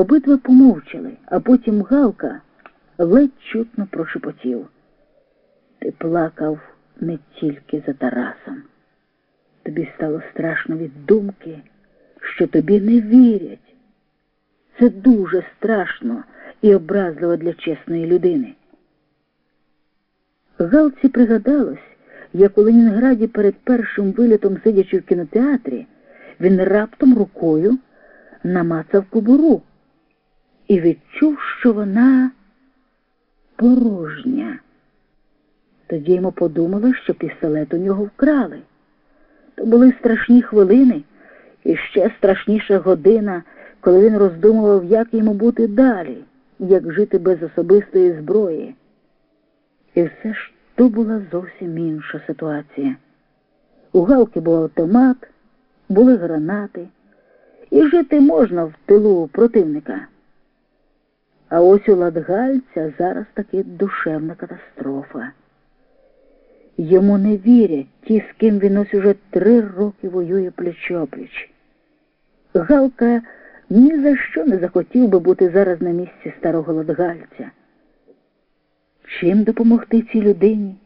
Обидва помовчали, а потім Галка ледь чутно прошепотів. Ти плакав не тільки за Тарасом. Тобі стало страшно від думки, що тобі не вірять. Це дуже страшно і образливо для чесної людини. Галці пригадалось, як у Ленінграді перед першим вилітом, сидячи в кінотеатрі, він раптом рукою намацав кобуру і відчув, що вона порожня. Тоді йому подумали, що пістолет у нього вкрали. То були страшні хвилини і ще страшніша година, коли він роздумував, як йому бути далі, як жити без особистої зброї. І все ж то була зовсім інша ситуація. У Галки був автомат, були гранати, і жити можна в тилу противника. А ось у Ладгальця зараз таки душевна катастрофа. Йому не вірять ті, з ким він ось уже три роки воює пліч-опліч. Галка ні за що не захотів би бути зараз на місці старого Ладгальця. Чим допомогти цій людині,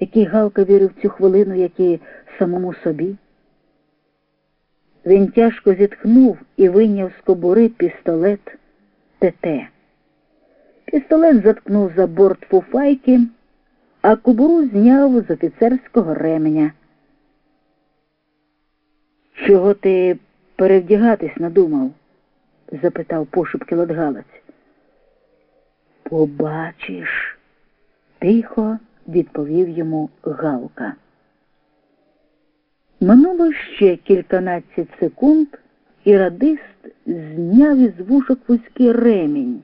якій Галка вірив цю хвилину, як і самому собі? Він тяжко зітхнув і вийняв з кобури пістолет ТТ. Пістолет заткнув за борт фуфайки, а кобуру зняв з офіцерського ременя. Чого ти перевдягатись надумав? запитав пошепки Ладгалець. Побачиш, тихо відповів йому Галка. Минуло ще кільканадцять секунд, і радист зняв із вушок вузький ремінь,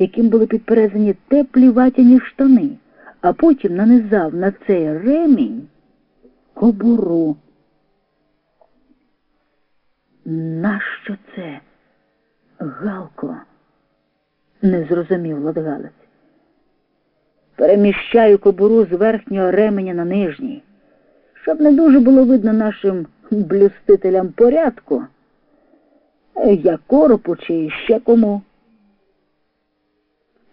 яким були підперезані теплі ватяні штани, а потім нанизав на цей ремінь кобуру. Нащо це, Галко? не зрозумів Ладгалець. Переміщаю кобуру з верхнього ременя на нижній, щоб не дуже було видно нашим блюстителям порядку, я коропу чи ще кому.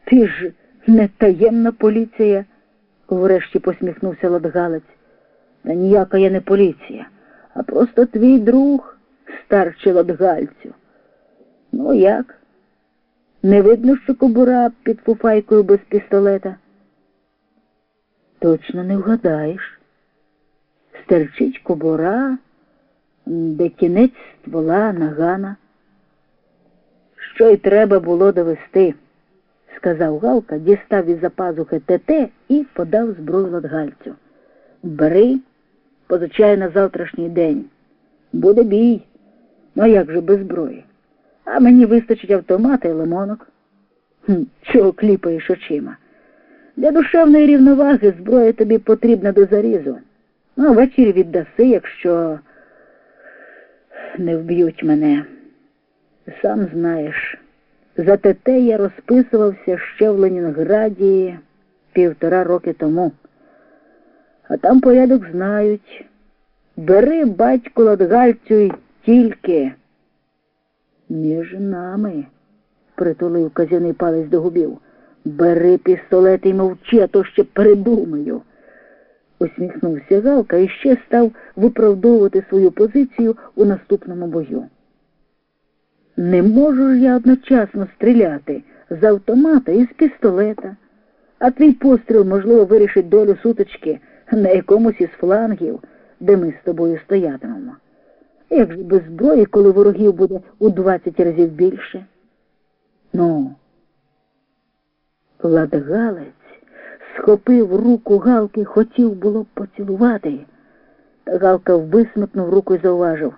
Ти ж не таємна поліція, врешті посміхнувся Ладгалець. Та ніяка я не поліція, а просто твій друг, старчий Ладгальцю. Ну як? Не видно, що кобура під фуфайкою без пістолета? Точно не вгадаєш. Стерчить кобура, де кінець ствола нагана. Що й треба було довести, сказав Галка, дістав із за пазухи ТТ і подав зброю Ладгальцю. Бери, позичай на завтрашній день. Буде бій. Ну як же без зброї? А мені вистачить автомата і лимонок. Хм, Чого кліпаєш очима? Для душевної рівноваги зброя тобі потрібна до зарізу. Ну, ввечері віддаси, якщо не вб'ють мене. Сам знаєш, за ТТ я розписувався ще в Ленінграді півтора роки тому. А там порядок знають. Бери батьку Ладгальцю й тільки. Між нами, притулив казяний палець до губів. Бери пістолет і мовчи, а то ще передумаю. Усміхнувся Галка і ще став виправдовувати свою позицію у наступному бою. Не можу ж я одночасно стріляти з автомата і з пістолета, а твій постріл, можливо, вирішить долю сутички на якомусь із флангів, де ми з тобою стоятимемо. Як же без зброї, коли ворогів буде у двадцять разів більше? Ну, Ладгалець схопив руку Галки, хотів було поцілувати. Галка висмикнув руку і зауважив.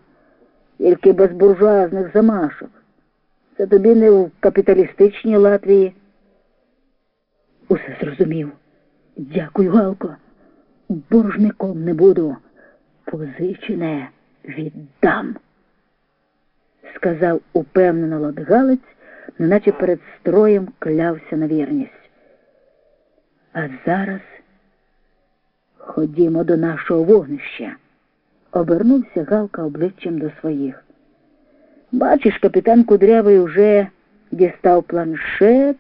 Тільки без буржуазних замашок. Це тобі не в капіталістичній Латвії. Усе зрозумів. Дякую, Галко. Боржником не буду. Позичене віддам, сказав упевнено Ладгалець, неначе перед строєм клявся на вірність. А зараз ходімо до нашого вогнища, обернувся Галка обличчям до своїх. Бачиш, капітан Кудрявий уже дістав планшет.